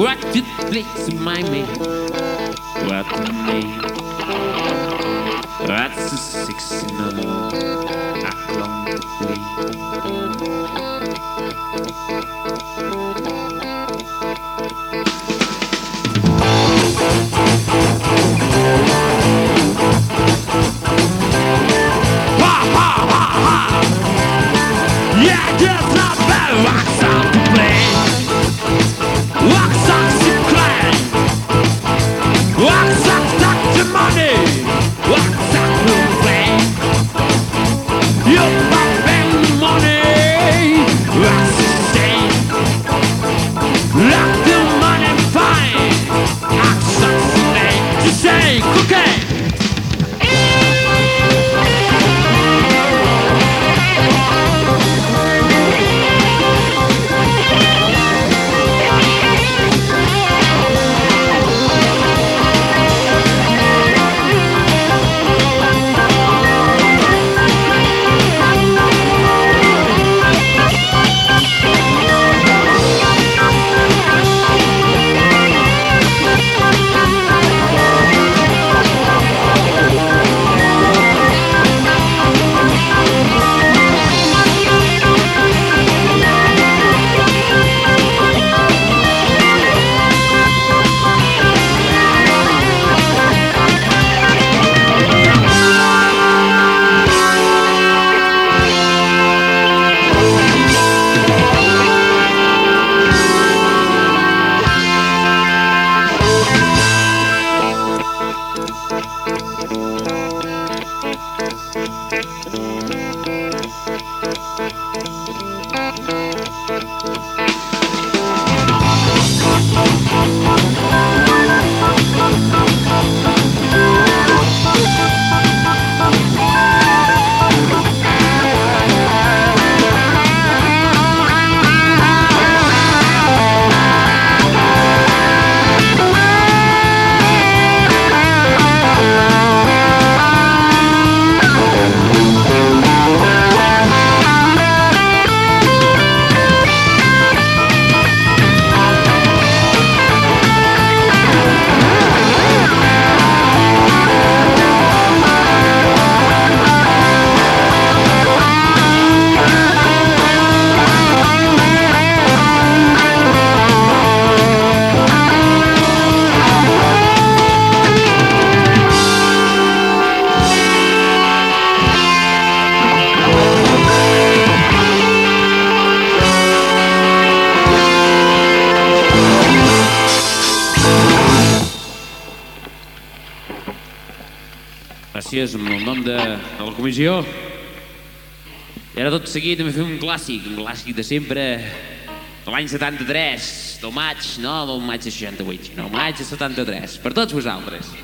what the place to my see What the name? That's a six in the I long to play. Yeah, just not bad Gràcies, amb el nom de, de la comissió. I ara tot seguit de fer un clàssic, un clàssic de sempre, de l'any 73, del maig, no del maig de 68, sinó del maig de 73, per tots vosaltres.